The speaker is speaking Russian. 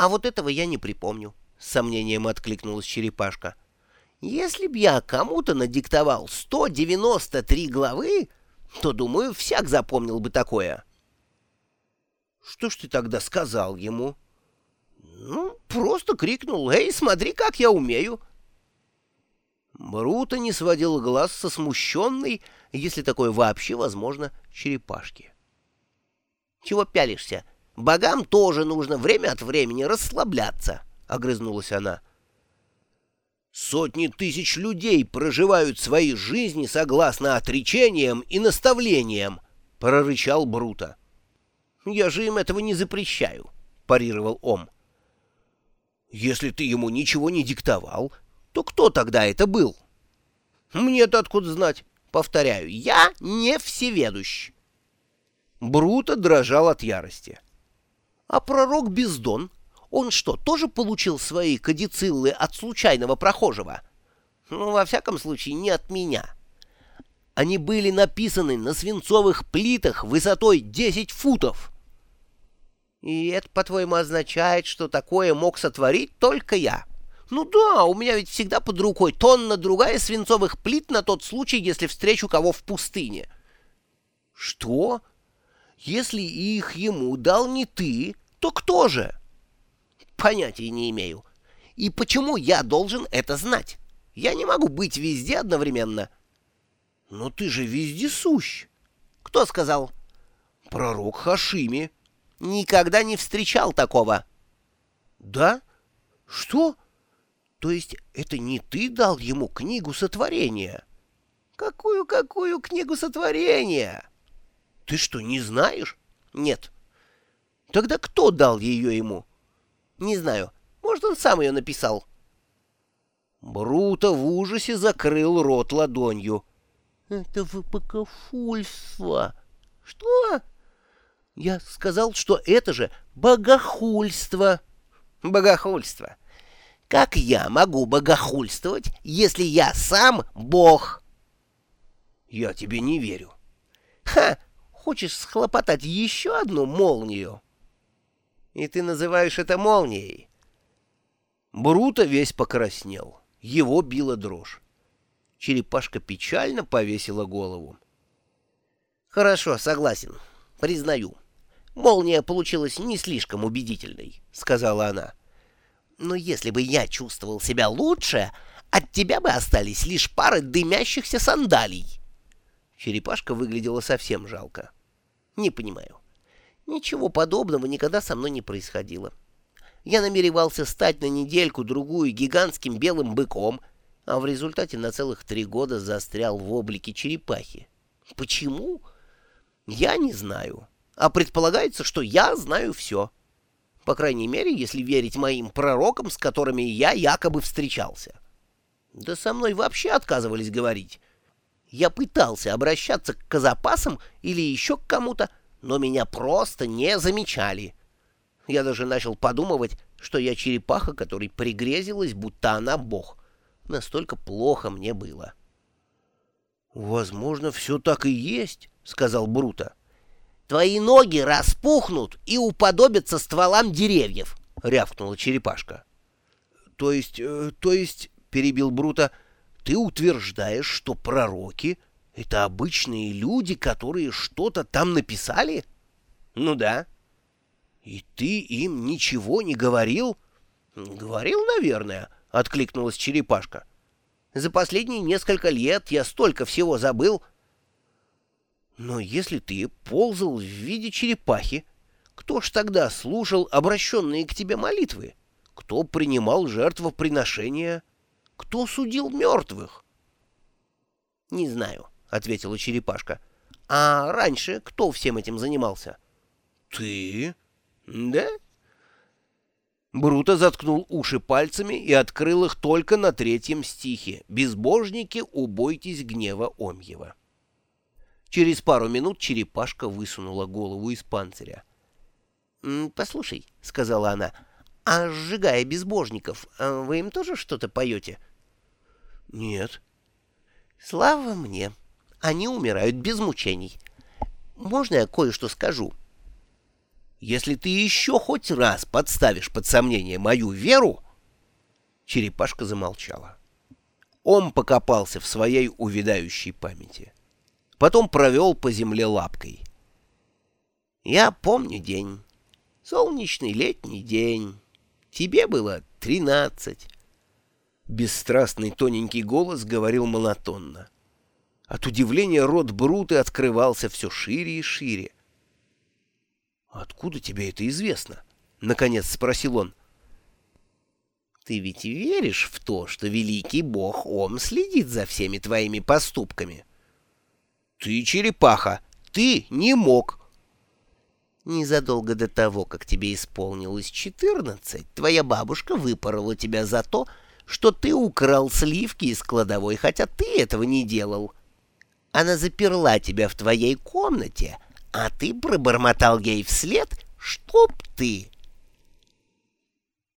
А вот этого я не припомню, — с сомнением откликнулась черепашка. Если б я кому-то надиктовал 193 главы, то, думаю, всяк запомнил бы такое. Что ж ты тогда сказал ему? Ну, просто крикнул, «Эй, смотри, как я умею!» Бруто не сводил глаз со смущенной, если такое вообще возможно, черепашки. «Чего пялишься? Богам тоже нужно время от времени расслабляться», — огрызнулась она. «Сотни тысяч людей проживают свои жизни согласно отречениям и наставлениям», — прорычал Бруто. «Я же им этого не запрещаю», — парировал Ом. «Если ты ему ничего не диктовал, то кто тогда это был? Мне-то откуда знать? Повторяю, я не всеведущ. Бруто дрожал от ярости. А пророк Бездон, он что, тоже получил свои кадициллы от случайного прохожего? Ну, во всяком случае, не от меня. Они были написаны на свинцовых плитах высотой 10 футов. И это, по-твоему, означает, что такое мог сотворить только я? Ну да, у меня ведь всегда под рукой тонна другая свинцовых плит на тот случай, если встречу кого в пустыне. Что? Если их ему дал не ты, то кто же? Понятия не имею. И почему я должен это знать? Я не могу быть везде одновременно. Но ты же вездесущ. Кто сказал? Пророк Хашими. Никогда не встречал такого. Да? Что? То есть это не ты дал ему книгу сотворения? Какую-какую книгу сотворения? Ты что, не знаешь? Нет. Тогда кто дал ее ему? Не знаю. Может, он сам ее написал. Бруто в ужасе закрыл рот ладонью. Это богохульство. Что? Я сказал, что это же богохульство. Богохульство. Как я могу богохульствовать, если я сам бог? Я тебе не верю. Ха! Хочешь схлопотать еще одну молнию? И ты называешь это молнией? Бруто весь покраснел. Его била дрожь. Черепашка печально повесила голову. «Хорошо, согласен. Признаю. Молния получилась не слишком убедительной», — сказала она. Но если бы я чувствовал себя лучше, от тебя бы остались лишь пары дымящихся сандалий. Черепашка выглядела совсем жалко. Не понимаю. Ничего подобного никогда со мной не происходило. Я намеревался стать на недельку-другую гигантским белым быком, а в результате на целых три года застрял в облике черепахи. Почему? Я не знаю. А предполагается, что я знаю все. По крайней мере, если верить моим пророкам, с которыми я якобы встречался. Да со мной вообще отказывались говорить. Я пытался обращаться к казапасам или еще к кому-то, но меня просто не замечали. Я даже начал подумывать, что я черепаха, которой пригрезилась, будто она бог. Настолько плохо мне было. «Возможно, все так и есть», — сказал Бруто. Твои ноги распухнут и уподобятся стволам деревьев, — рявкнула черепашка. — То есть, э, то есть, — перебил Бруто, — ты утверждаешь, что пророки — это обычные люди, которые что-то там написали? — Ну да. — И ты им ничего не говорил? — Говорил, наверное, — откликнулась черепашка. — За последние несколько лет я столько всего забыл, — но если ты ползал в виде черепахи, кто ж тогда слушал обращенные к тебе молитвы? Кто принимал жертвоприношения? Кто судил мертвых? — Не знаю, — ответила черепашка. — А раньше кто всем этим занимался? — Ты? — Да? Бруто заткнул уши пальцами и открыл их только на третьем стихе «Безбожники, убойтесь гнева Омьева». Через пару минут черепашка высунула голову из панциря. «Послушай», — сказала она, — «а сжигая безбожников, а вы им тоже что-то поете?» «Нет». «Слава мне! Они умирают без мучений. Можно я кое-что скажу?» Если ты еще хоть раз подставишь под сомнение мою веру...» Черепашка замолчала. Он покопался в своей увядающей памяти. Потом провел по земле лапкой. «Я помню день. Солнечный летний день. Тебе было тринадцать». Бесстрастный тоненький голос говорил монотонно. От удивления рот Бруты открывался все шире и шире. «Откуда тебе это известно?» — наконец спросил он. «Ты ведь веришь в то, что великий бог Ом следит за всеми твоими поступками?» «Ты черепаха! Ты не мог!» Незадолго до того, как тебе исполнилось четырнадцать, твоя бабушка выпорола тебя за то, что ты украл сливки из кладовой, хотя ты этого не делал. Она заперла тебя в твоей комнате, а ты пробормотал ей вслед, чтоб ты.